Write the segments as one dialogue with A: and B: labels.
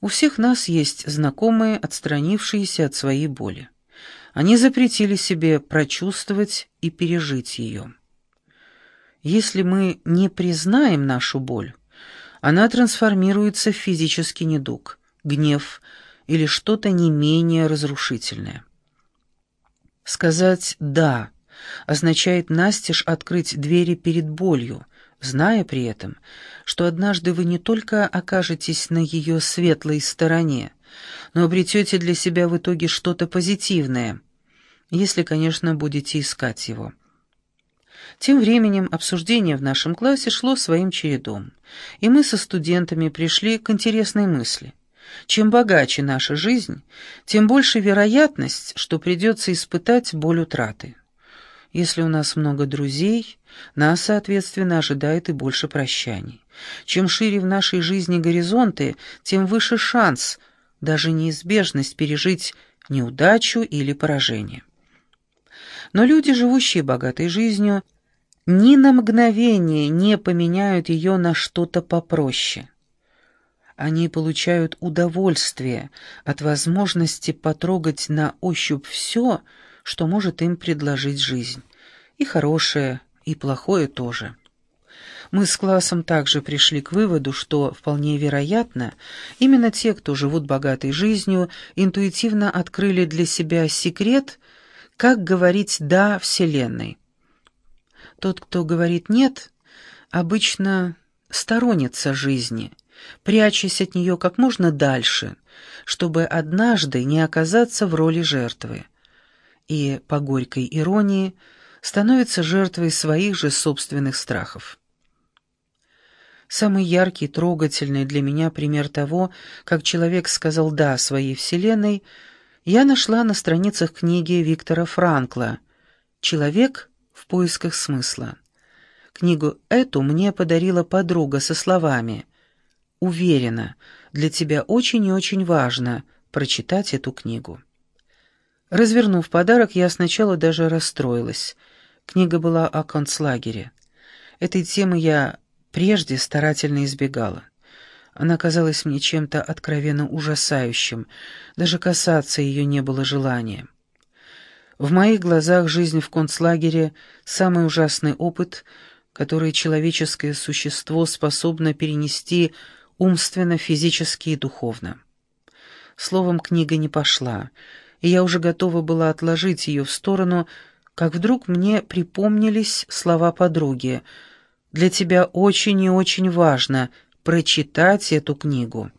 A: У всех нас есть знакомые, отстранившиеся от своей боли. Они запретили себе прочувствовать и пережить ее. Если мы не признаем нашу боль, она трансформируется в физический недуг, гнев или что-то не менее разрушительное. Сказать «да» означает настежь открыть двери перед болью, зная при этом, что однажды вы не только окажетесь на ее светлой стороне, но обретете для себя в итоге что-то позитивное, если, конечно, будете искать его. Тем временем обсуждение в нашем классе шло своим чередом, и мы со студентами пришли к интересной мысли. Чем богаче наша жизнь, тем больше вероятность, что придется испытать боль утраты. Если у нас много друзей, нас, соответственно, ожидает и больше прощаний. Чем шире в нашей жизни горизонты, тем выше шанс, даже неизбежность пережить неудачу или поражение. Но люди, живущие богатой жизнью, ни на мгновение не поменяют ее на что-то попроще. Они получают удовольствие от возможности потрогать на ощупь все, что может им предложить жизнь. И хорошее, и плохое тоже. Мы с классом также пришли к выводу, что, вполне вероятно, именно те, кто живут богатой жизнью, интуитивно открыли для себя секрет, как говорить «да» Вселенной. Тот, кто говорит «нет», обычно сторонится жизни, прячась от нее как можно дальше, чтобы однажды не оказаться в роли жертвы и, по горькой иронии, становится жертвой своих же собственных страхов. Самый яркий, трогательный для меня пример того, как человек сказал «да» своей вселенной, я нашла на страницах книги Виктора Франкла «Человек в поисках смысла». Книгу эту мне подарила подруга со словами «Уверена, для тебя очень и очень важно прочитать эту книгу». Развернув подарок, я сначала даже расстроилась. Книга была о концлагере. Этой темы я прежде старательно избегала. Она казалась мне чем-то откровенно ужасающим, даже касаться ее не было желания. В моих глазах жизнь в концлагере — самый ужасный опыт, который человеческое существо способно перенести умственно, физически и духовно. Словом, книга не пошла — и я уже готова была отложить ее в сторону, как вдруг мне припомнились слова подруги. «Для тебя очень и очень важно прочитать эту книгу».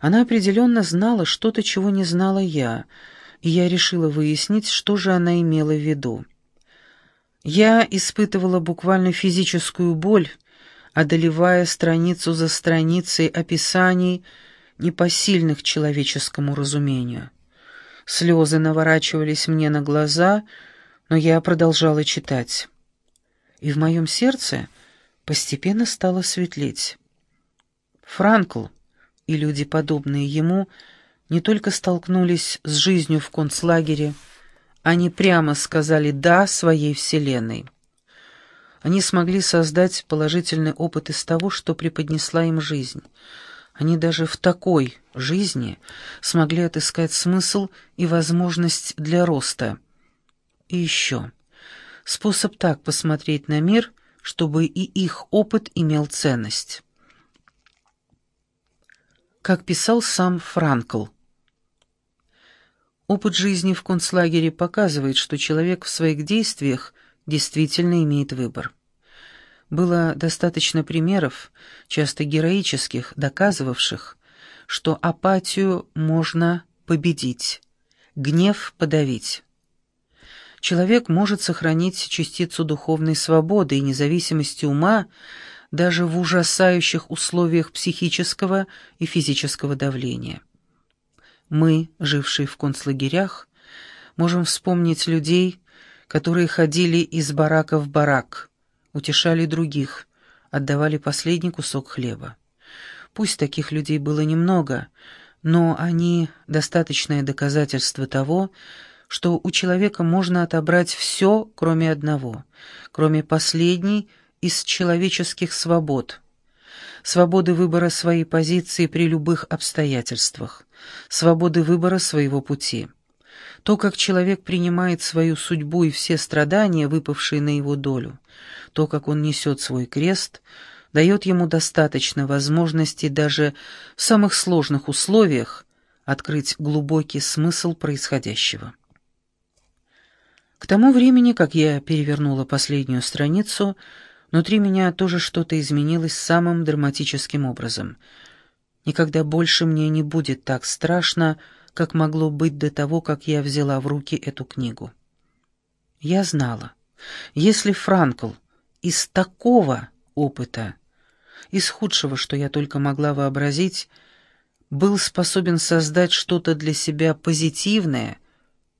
A: Она определенно знала что-то, чего не знала я, и я решила выяснить, что же она имела в виду. Я испытывала буквально физическую боль, одолевая страницу за страницей описаний, непосильных человеческому разумению. Слезы наворачивались мне на глаза, но я продолжала читать. И в моем сердце постепенно стало светлеть. Франкл и люди, подобные ему, не только столкнулись с жизнью в концлагере, они прямо сказали «да» своей вселенной. Они смогли создать положительный опыт из того, что преподнесла им жизнь — они даже в такой жизни смогли отыскать смысл и возможность для роста. И еще. Способ так посмотреть на мир, чтобы и их опыт имел ценность. Как писал сам Франкл. Опыт жизни в концлагере показывает, что человек в своих действиях действительно имеет выбор. Было достаточно примеров, часто героических, доказывавших, что апатию можно победить, гнев подавить. Человек может сохранить частицу духовной свободы и независимости ума даже в ужасающих условиях психического и физического давления. Мы, жившие в концлагерях, можем вспомнить людей, которые ходили из барака в барак – утешали других, отдавали последний кусок хлеба. Пусть таких людей было немного, но они — достаточное доказательство того, что у человека можно отобрать все, кроме одного, кроме последней из человеческих свобод, свободы выбора своей позиции при любых обстоятельствах, свободы выбора своего пути. То, как человек принимает свою судьбу и все страдания, выпавшие на его долю, то, как он несет свой крест, дает ему достаточно возможностей даже в самых сложных условиях открыть глубокий смысл происходящего. К тому времени, как я перевернула последнюю страницу, внутри меня тоже что-то изменилось самым драматическим образом. Никогда больше мне не будет так страшно, как могло быть до того, как я взяла в руки эту книгу. Я знала, если Франкл из такого опыта, из худшего, что я только могла вообразить, был способен создать что-то для себя позитивное,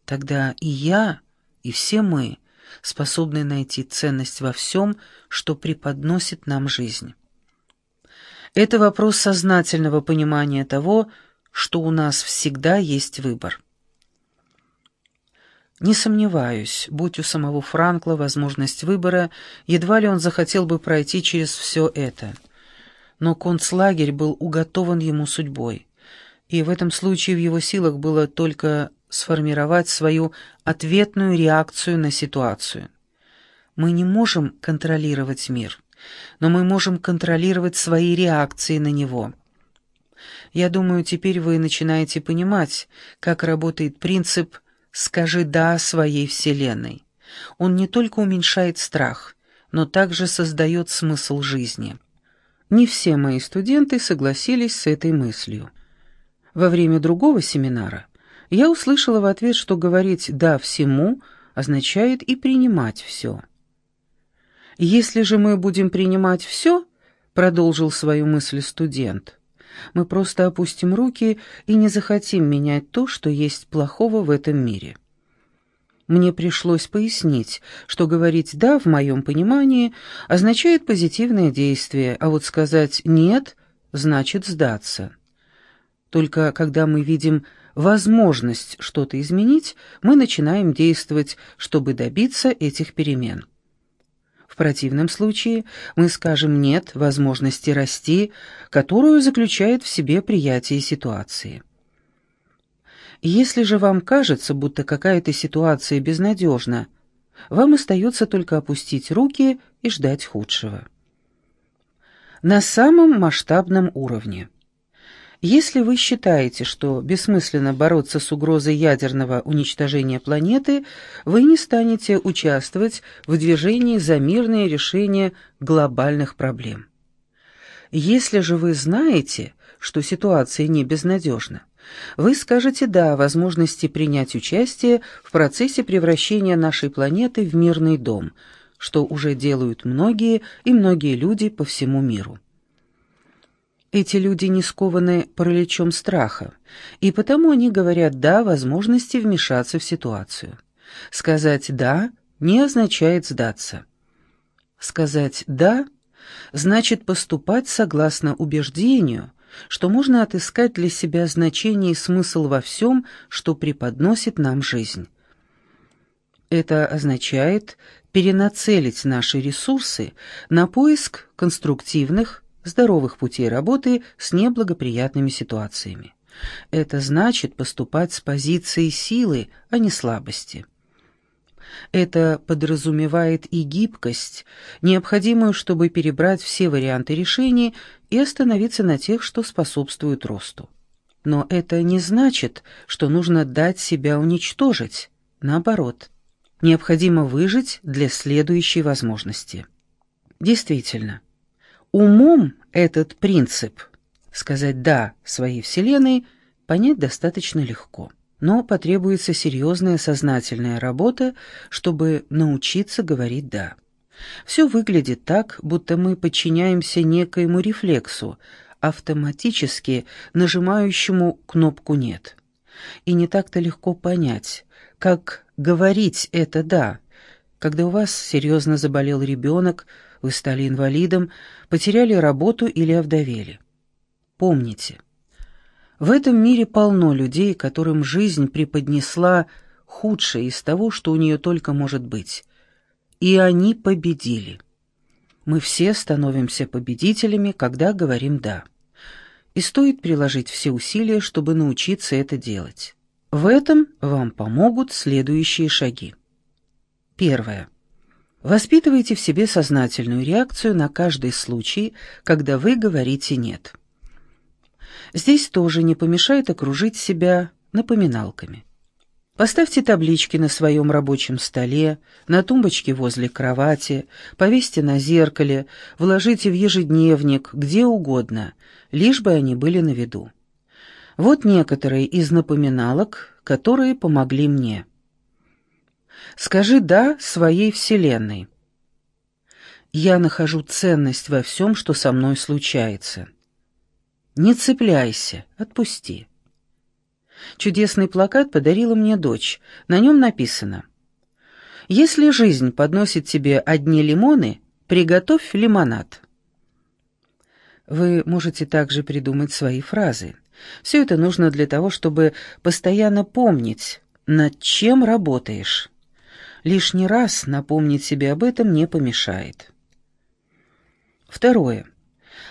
A: тогда и я и все мы способны найти ценность во всем, что преподносит нам жизнь. Это вопрос сознательного понимания того, что у нас всегда есть выбор. Не сомневаюсь, будь у самого Франкла возможность выбора, едва ли он захотел бы пройти через все это. Но концлагерь был уготован ему судьбой, и в этом случае в его силах было только сформировать свою ответную реакцию на ситуацию. Мы не можем контролировать мир, но мы можем контролировать свои реакции на него. Я думаю, теперь вы начинаете понимать, как работает принцип «скажи «да» своей Вселенной». Он не только уменьшает страх, но также создает смысл жизни. Не все мои студенты согласились с этой мыслью. Во время другого семинара я услышала в ответ, что говорить «да» всему означает и принимать все. «Если же мы будем принимать все», — продолжил свою мысль студент, «мы просто опустим руки и не захотим менять то, что есть плохого в этом мире». Мне пришлось пояснить, что говорить «да» в моем понимании означает позитивное действие, а вот сказать «нет» значит сдаться. Только когда мы видим возможность что-то изменить, мы начинаем действовать, чтобы добиться этих перемен. В противном случае мы скажем «нет» возможности расти, которую заключает в себе приятие ситуации. Если же вам кажется, будто какая-то ситуация безнадежна, вам остается только опустить руки и ждать худшего. На самом масштабном уровне – если вы считаете, что бессмысленно бороться с угрозой ядерного уничтожения планеты, вы не станете участвовать в движении за мирное решение глобальных проблем. Если же вы знаете, что ситуация не безнадежна, вы скажете «да» возможности принять участие в процессе превращения нашей планеты в мирный дом, что уже делают многие и многие люди по всему миру. Эти люди не скованы параличом страха, и потому они говорят «да» возможности вмешаться в ситуацию. Сказать «да» не означает сдаться. Сказать «да» значит поступать согласно убеждению, что можно отыскать для себя значение и смысл во всем, что преподносит нам жизнь. Это означает перенацелить наши ресурсы на поиск конструктивных, здоровых путей работы с неблагоприятными ситуациями. Это значит поступать с позиции силы, а не слабости. Это подразумевает и гибкость, необходимую, чтобы перебрать все варианты решений и остановиться на тех, что способствуют росту. Но это не значит, что нужно дать себя уничтожить. Наоборот, необходимо выжить для следующей возможности. Действительно, Умом этот принцип, сказать «да» своей Вселенной, понять достаточно легко. Но потребуется серьезная сознательная работа, чтобы научиться говорить «да». Все выглядит так, будто мы подчиняемся некоему рефлексу, автоматически нажимающему кнопку «нет». И не так-то легко понять, как говорить это «да», когда у вас серьезно заболел ребенок, вы стали инвалидом, потеряли работу или овдовели. Помните, в этом мире полно людей, которым жизнь преподнесла худшее из того, что у нее только может быть. И они победили. Мы все становимся победителями, когда говорим «да». И стоит приложить все усилия, чтобы научиться это делать. В этом вам помогут следующие шаги. Первое. Воспитывайте в себе сознательную реакцию на каждый случай, когда вы говорите «нет». Здесь тоже не помешает окружить себя напоминалками. Поставьте таблички на своем рабочем столе, на тумбочке возле кровати, повесьте на зеркале, вложите в ежедневник, где угодно, лишь бы они были на виду. Вот некоторые из напоминалок, которые помогли мне. Скажи «да» своей Вселенной. Я нахожу ценность во всем, что со мной случается. Не цепляйся, отпусти. Чудесный плакат подарила мне дочь. На нем написано «Если жизнь подносит тебе одни лимоны, приготовь лимонад». Вы можете также придумать свои фразы. Все это нужно для того, чтобы постоянно помнить, над чем работаешь. Лишний раз напомнить себе об этом не помешает. Второе.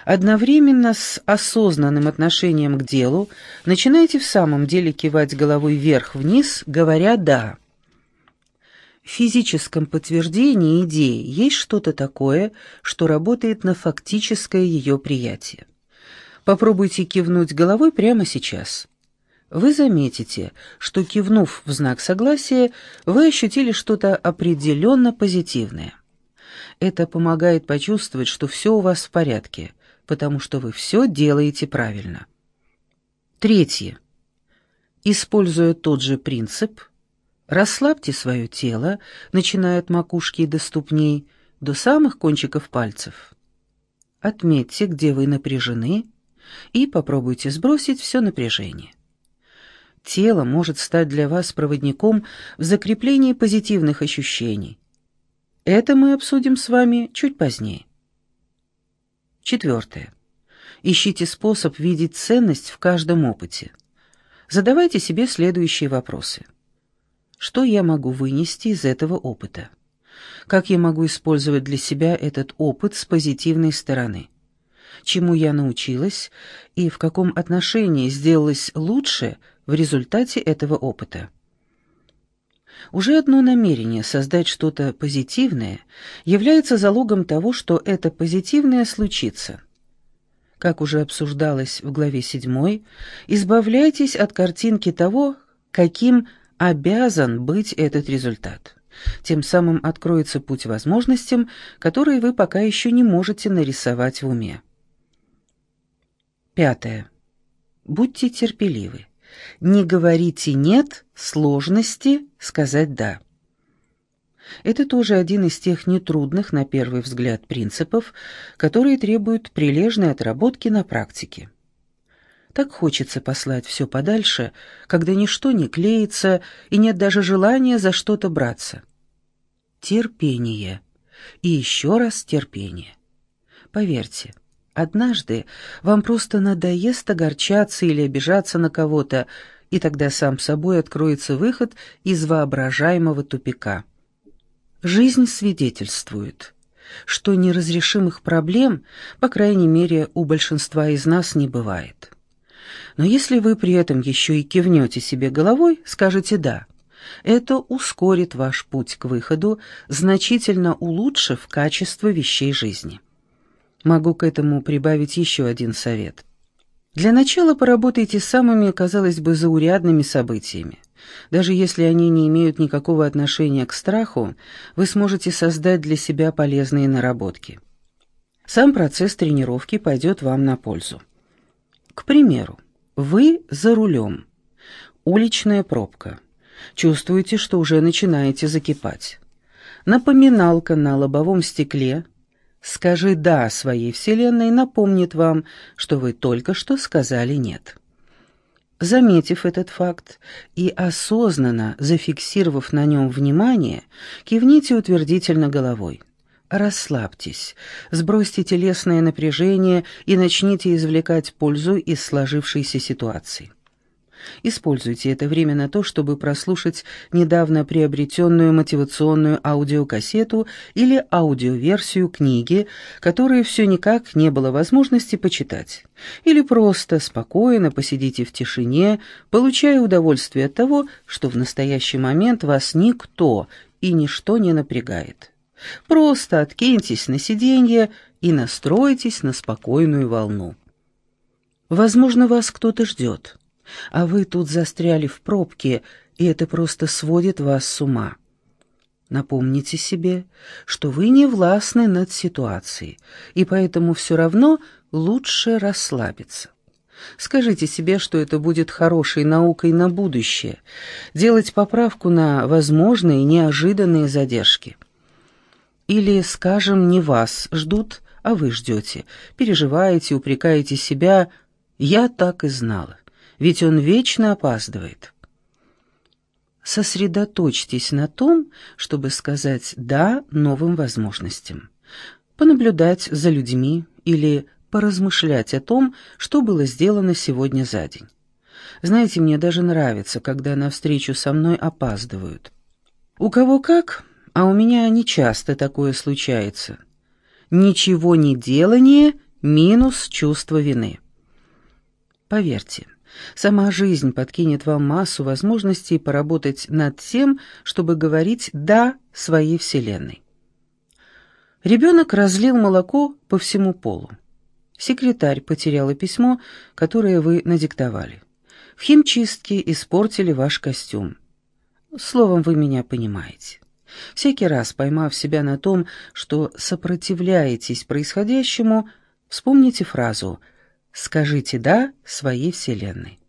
A: Одновременно с осознанным отношением к делу начинайте в самом деле кивать головой вверх-вниз, говоря «да». В физическом подтверждении идеи есть что-то такое, что работает на фактическое ее приятие. Попробуйте кивнуть головой прямо сейчас. Вы заметите, что кивнув в знак согласия, вы ощутили что-то определенно позитивное. Это помогает почувствовать, что все у вас в порядке, потому что вы все делаете правильно. Третье. Используя тот же принцип, расслабьте свое тело, начиная от макушки до ступней, до самых кончиков пальцев. Отметьте, где вы напряжены, и попробуйте сбросить все напряжение. Тело может стать для вас проводником в закреплении позитивных ощущений. Это мы обсудим с вами чуть позднее. Четвертое. Ищите способ видеть ценность в каждом опыте. Задавайте себе следующие вопросы. Что я могу вынести из этого опыта? Как я могу использовать для себя этот опыт с позитивной стороны? Чему я научилась и в каком отношении сделалась лучше в результате этого опыта? Уже одно намерение создать что-то позитивное является залогом того, что это позитивное случится. Как уже обсуждалось в главе 7, избавляйтесь от картинки того, каким обязан быть этот результат. Тем самым откроется путь возможностям, которые вы пока еще не можете нарисовать в уме. Пятое. Будьте терпеливы. Не говорите «нет» сложности сказать «да». Это тоже один из тех нетрудных, на первый взгляд, принципов, которые требуют прилежной отработки на практике. Так хочется послать все подальше, когда ничто не клеится и нет даже желания за что-то браться. Терпение. И еще раз терпение. Поверьте, Однажды вам просто надоест огорчаться или обижаться на кого-то, и тогда сам собой откроется выход из воображаемого тупика. Жизнь свидетельствует, что неразрешимых проблем, по крайней мере, у большинства из нас не бывает. Но если вы при этом еще и кивнете себе головой, скажете «да», это ускорит ваш путь к выходу, значительно улучшив качество вещей жизни. Могу к этому прибавить еще один совет. Для начала поработайте с самыми, казалось бы, заурядными событиями. Даже если они не имеют никакого отношения к страху, вы сможете создать для себя полезные наработки. Сам процесс тренировки пойдет вам на пользу. К примеру, вы за рулем. Уличная пробка. Чувствуете, что уже начинаете закипать. Напоминалка на лобовом стекле – «Скажи «да» своей Вселенной напомнит вам, что вы только что сказали «нет». Заметив этот факт и осознанно зафиксировав на нем внимание, кивните утвердительно головой. Расслабьтесь, сбросьте телесное напряжение и начните извлекать пользу из сложившейся ситуации. Используйте это время на то, чтобы прослушать недавно приобретенную мотивационную аудиокассету или аудиоверсию книги, которую все никак не было возможности почитать. Или просто спокойно посидите в тишине, получая удовольствие от того, что в настоящий момент вас никто и ничто не напрягает. Просто откиньтесь на сиденье и настройтесь на спокойную волну. Возможно, вас кто-то ждет а вы тут застряли в пробке, и это просто сводит вас с ума. Напомните себе, что вы не властны над ситуацией, и поэтому все равно лучше расслабиться. Скажите себе, что это будет хорошей наукой на будущее, делать поправку на возможные неожиданные задержки. Или, скажем, не вас ждут, а вы ждете, переживаете, упрекаете себя «я так и знала» ведь он вечно опаздывает. Сосредоточьтесь на том, чтобы сказать «да» новым возможностям, понаблюдать за людьми или поразмышлять о том, что было сделано сегодня за день. Знаете, мне даже нравится, когда на встречу со мной опаздывают. У кого как, а у меня не часто такое случается. Ничего не делание минус чувство вины. Поверьте, Сама жизнь подкинет вам массу возможностей поработать над тем, чтобы говорить «да» своей Вселенной. Ребенок разлил молоко по всему полу. Секретарь потеряла письмо, которое вы надиктовали. В химчистке испортили ваш костюм. Словом, вы меня понимаете. Всякий раз, поймав себя на том, что сопротивляетесь происходящему, вспомните фразу «вы» Скажите «да» своей Вселенной.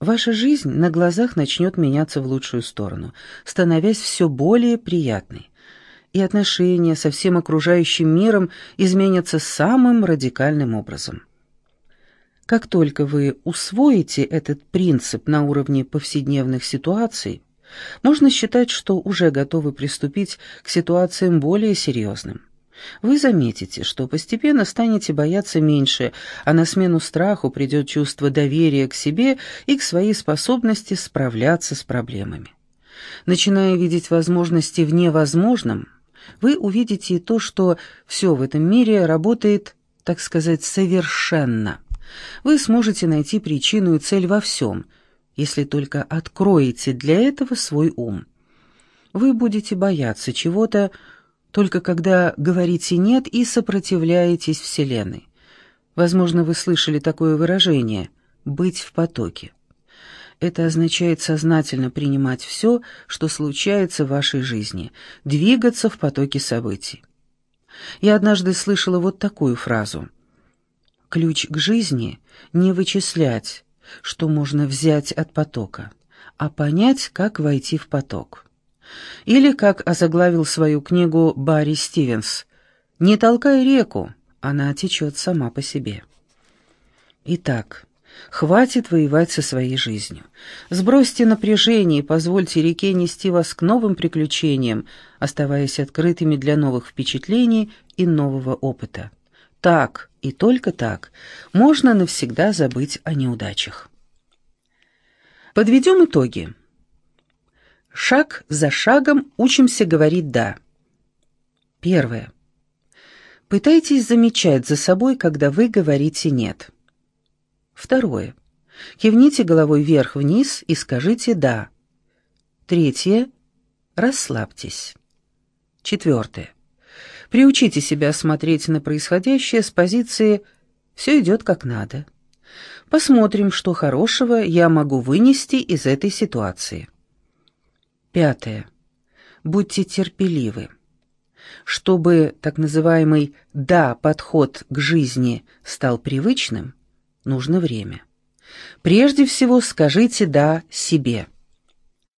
A: Ваша жизнь на глазах начнет меняться в лучшую сторону, становясь все более приятной. И отношения со всем окружающим миром изменятся самым радикальным образом. Как только вы усвоите этот принцип на уровне повседневных ситуаций, можно считать, что уже готовы приступить к ситуациям более серьезным. Вы заметите, что постепенно станете бояться меньше, а на смену страху придет чувство доверия к себе и к своей способности справляться с проблемами. Начиная видеть возможности в невозможном, вы увидите и то, что все в этом мире работает, так сказать, совершенно. Вы сможете найти причину и цель во всем, если только откроете для этого свой ум. Вы будете бояться чего-то, только когда говорите «нет» и сопротивляетесь Вселенной. Возможно, вы слышали такое выражение «быть в потоке». Это означает сознательно принимать все, что случается в вашей жизни, двигаться в потоке событий. Я однажды слышала вот такую фразу. «Ключ к жизни — не вычислять, что можно взять от потока, а понять, как войти в поток». Или, как озаглавил свою книгу Барри Стивенс, «Не толкай реку, она течет сама по себе». Итак, хватит воевать со своей жизнью. Сбросьте напряжение и позвольте реке нести вас к новым приключениям, оставаясь открытыми для новых впечатлений и нового опыта. Так и только так можно навсегда забыть о неудачах. Подведем итоги. Шаг за шагом учимся говорить «да». Первое. Пытайтесь замечать за собой, когда вы говорите «нет». Второе. Кивните головой вверх-вниз и скажите «да». Третье. Расслабьтесь. Четвертое. Приучите себя смотреть на происходящее с позиции «все идет как надо». Посмотрим, что хорошего я могу вынести из этой ситуации. Пятое. Будьте терпеливы. Чтобы так называемый «да» подход к жизни стал привычным, нужно время. Прежде всего скажите «да» себе.